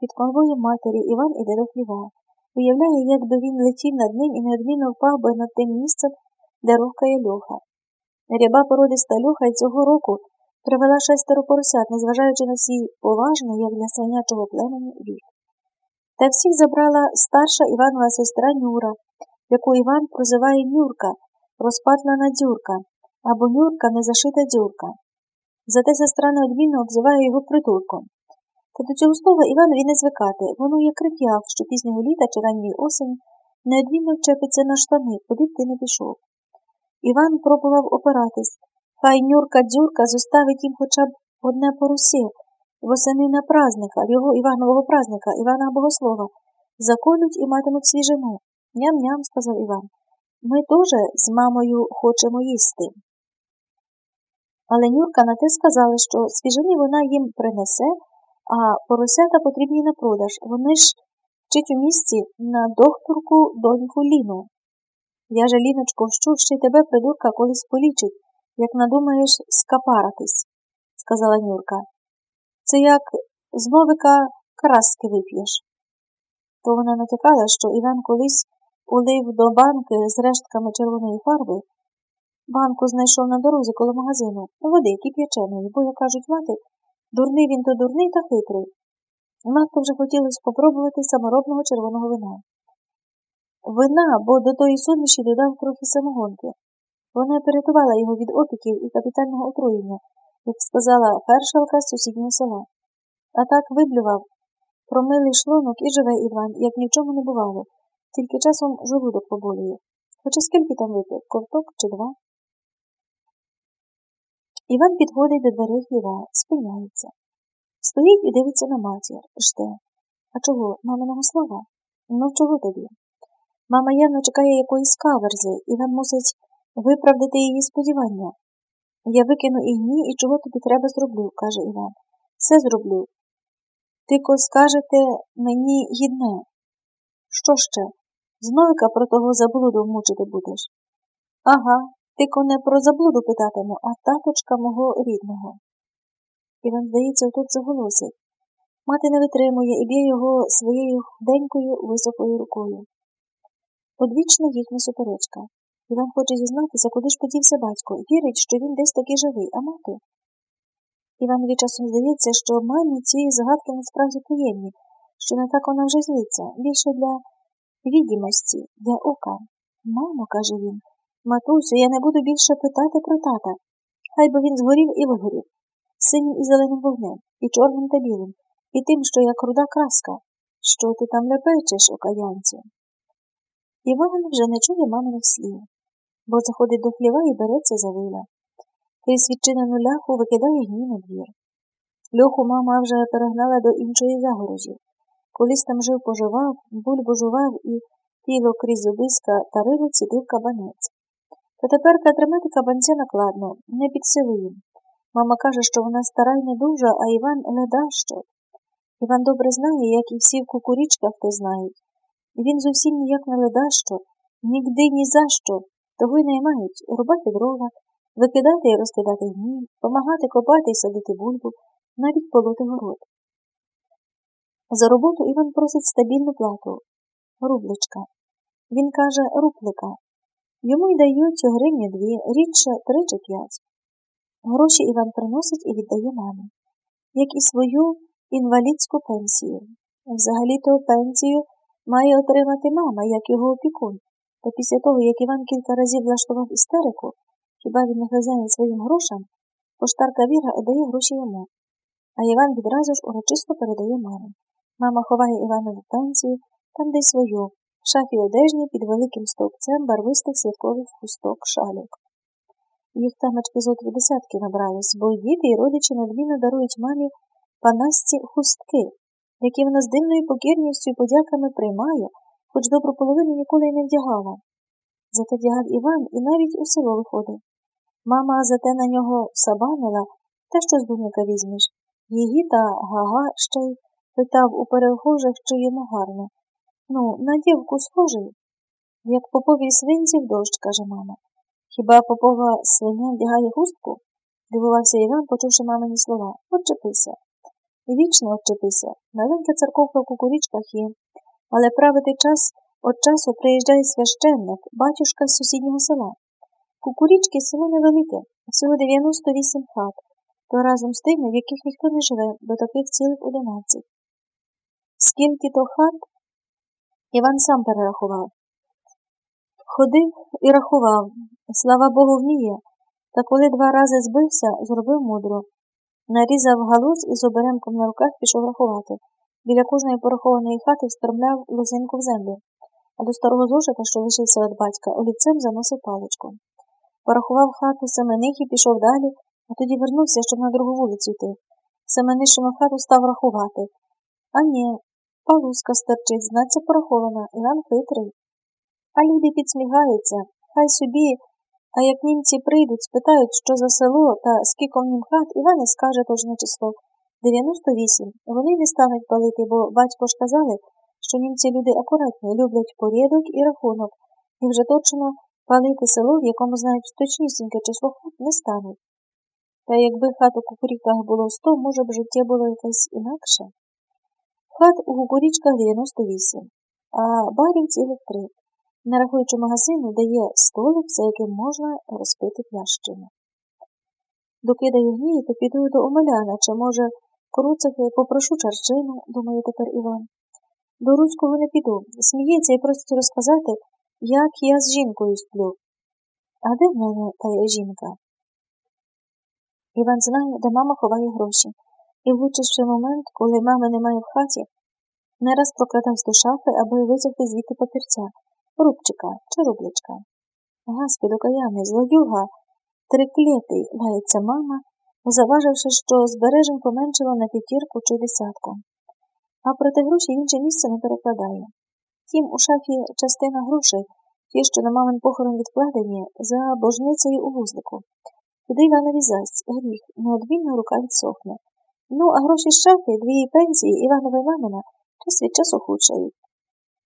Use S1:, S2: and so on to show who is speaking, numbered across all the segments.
S1: під конвоєм матері Іван іде до хліва. Уявляє, як би він летів над ним і неодмінно впав би над тим місцем, де рухкає льоха. Ряба породиста льоха й цього року привела шестеро поросят, незважаючи на свій поважний, як для свинячого племені, вік. Та всіх забрала старша Іванова сестра Нюра, яку Іван прозиває Нюрка, розпатлана дзюрка, або Нюрка незашита дзюрка. Зате сестра неодмінно обзиває його притулком. Та до цього слова Іванові не звикати, воно як рик'яв, що пізнього літа чи ранньої осені неодмінно вчепиться на штани, куди б ти не пішов. Іван пробував опиратись. Хай Нюрка дзюрка зоставить їм хоча б одне поросі, восени на празника, його Іванового празника, Івана Богослова, заколють і матимуть свіжину. Ням-ням, сказав Іван. Ми теж з мамою хочемо їсти. Але Нюрка на те сказала, що свіжини вона їм принесе, а поросята потрібні на продаж. Вони ж вчить у місті на докторку доньку Ліну. Я же, Ліночко, вщу, ще тебе придурка колись полічить, як надумаєш скапаратись, сказала Нюрка. Це як з новика краски вип'єш. То вона натякала, що Іван колись улив до банки з рештками червоної фарби. Банку знайшов на дорозі коло магазину, води кип'яченої, бо, як кажуть мати, дурний він то дурний та хитрий. Надто вже хотілося спробувати саморобного червоного вина. Вина, бо до тої суміші додав трохи самогонки. Вона порятувала його від опіків і капітального отруєння, як сказала фершалка з сусіднього села. А так виблював промилий шлунок і живе Іван, як ні в чому не бувало, тільки часом жолудок поболює. Хоча скільки там випив, ковток чи два? Іван підходить до дверей хліва, спиняється. Стоїть і дивиться на матір, жде. А чого, маминого слова? Ну чого тобі? Мама явно чекає якоїсь каверзи, Іван мусить виправдати її сподівання. Я викину і гні, і чого тобі треба зроблю, каже Іван. Все зроблю. Тико скажете мені їдне. Що ще? Зновика про того заблуду мучити будеш? Ага, тико не про заблуду питатиму, а таточка мого рідного. Іван, здається, тут заголосить. Мати не витримує і б'є його своєю худенькою високою рукою. Одвічна їхня суперечка. Іван хоче дізнатися, куди ж подівся батько, і вірить, що він десь таки живий, а мати. Іванові часом здається, що мамі ці загадки насправді приємні, що не так вона вже злиться, більше для відімості, для ока. Мамо, каже він, матусю, я не буду більше питати про тата. Хай би він згорів і вигорів, синім і зеленим вогнем, і чорним та білим, і тим, що як руда краска. Що ти там лепечеш, окаянцю? Іван вже не чує маминих слів, бо заходить до хліва і береться за вила. Крізь відчинену ляху викидає гній на двір. Льоху мама вже перегнала до іншої загорожі. Колись там жив поживав, бульбу жував і тіло крізь зубиська та рило цідив кабанець. Та тепер тримати кабанця накладно, не під силу. Мама каже, що вона стара й недужа, а Іван не дащо. Іван добре знає, як і всі в кукурічках те знають. Він зовсім ніяк не ледащо, нігди ні за що, того й наймають рубати дрова, викидати і розкидати гній, помагати копати і садити бульбу, навіть полоти город. За роботу Іван просить стабільну плату рублечка. Він каже руплика. Йому й дають гривні дві, рідше три чи п'ять. Гроші Іван приносить і віддає мамі, як і свою інвалідську пенсію. Взагалі-то пенсію має отримати мама, як його опікун. Та після того, як Іван кілька разів влаштував істерику, хіба він не хазяїн своїм грошам, поштарка Віра віддає гроші йому, а Іван відразу ж урочисто передає мамі. Мама ховає Іванову пенсію, там де свою, шафі одежні під великим стовпцем барвистих святкових хусток шалюк. Їх тамочки зо десятки набрались, бо діти і родичі надмінно дарують мамі панасці хустки, які вона з дивною покірністю і подяками приймає, хоч добру половину ніколи й не вдягала. Зате вдягав Іван і навіть у село виходив. Мама зате на нього сабанила, та що з дурника візьмеш. Її та гага ще й питав у перехожих, чи йому гарно. Ну, на дівку схожий. Як поповій свинці в дощ, каже мама. Хіба попова свиня вдягає хустку? дивувався Іван, почувши мамині слова. Отчепися. Вічно отчепися. Маленька церковка в кукурічках є, але правити час від часу приїжджає священник, батюшка з сусіднього села. Кукурічки село невелике, всього 98 хат, то разом з тими, в яких ніхто не живе, до таких цілих 11. Скільки то хат, Іван сам перерахував. Ходив і рахував, слава Богу, вміє, та коли два рази збився, зробив мудро. Нарізав галуз і з оберемком на руках пішов рахувати. Біля кожної порахованої хати встромляв лозинку в землю, а до старого зошита, що лишився від батька, олівцем заносив паличку. Порахував хату Семених і пішов далі, а тоді вернувся, щоб на другу вулицю йти. Семенишину хату став рахувати. А ні, палузка стерчить, знаться порахована, Іван хитрий. А люди підсміхаються, хай собі, а як німці прийдуть, спитають, що за село та скільки в нім хат, Іван і скаже точне число. 98. Вони не стануть палити, бо батько ж казали, що німці люди акуратні, люблять порядок і рахунок, і вже точно палити село, в якому знають точнісіньке число хат, не стануть. Та якби хат у кукуріках було 100, може б життя було якесь інакше. Хат у кукурічках 98, а барів цілих три. Не рахуючи магазину, дає столик, за яким можна розпити плящину. Докидаю гнії, то піду до Омеляна, чи, може, круцихи попрошу чарчину, думає тепер Іван. До Руського не піду. Сміється і просить розказати, як я з жінкою сплю. А де в мене та жінка? Іван знає, де мама ховає гроші, і влучивши момент, коли мами немає в хаті, не раз прокрадався до шафи, аби витягти звідти папірця, рубчика чи рубличка. Гаспід окаяний, злодюга, триклятий, лається мама, заваживши, що збережень поменшило на п'ятірку чи десятку. А проти гроші інше місце не перекладає. Втім, у шафі частина грошей, ті, що на мамин похорон відкладені, за божницею у вузлику. Туди Іванові засть, гріх, неодмінно рука відсохне. Ну, а гроші з шафи, дві пенсії Іванова і мамина, час від часу худшають.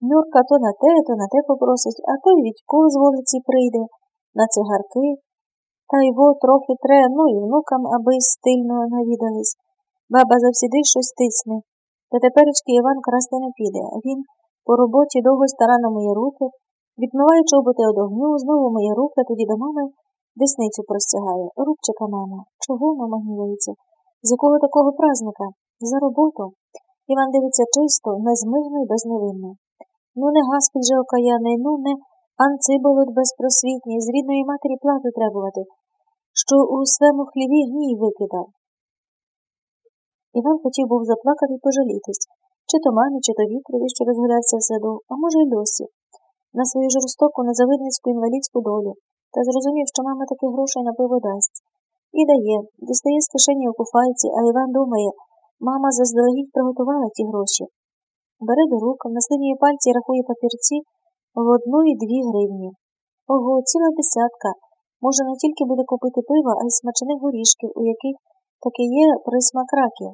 S1: Нюрка то на те, то на те попросить, а то й Відько з вулиці прийде, на цигарки. Та й во трохи тре, ну і внукам, аби стильно навідались. Баба завсіди щось тисне. Та теперечки Іван красти не піде. Він по роботі довго старанно миє руки, відмиває чоботи од огню, знову миє руки, тоді до мами десницю простягає. Рубчика, мама. Чого мама гнівається? З якого такого празника? За роботу. Іван дивиться чисто, незмигно і безневинно. Ну не гаспіль же окаяний, ну не анциболот безпросвітній, з рідної матері плату требувати, що у своєму хліві гній викидав. Іван хотів був заплакати і пожалітись, чи то мамі, чи то вітрові, що розгулявся в саду, а може й досі, на свою жорстоку, незавидницьку інвалідську долю, та зрозумів, що мама таки грошей на пиво дасть. І дає, дістає з кишені у куфайці, а Іван думає, мама заздалегідь приготувала ті гроші. Бере до рук, на наслинює пальці рахує папірці в одну і дві гривні. Ого, ціла десятка. Може, не тільки буде купити пива, а й смачених горішків, у яких таки є присмак раків.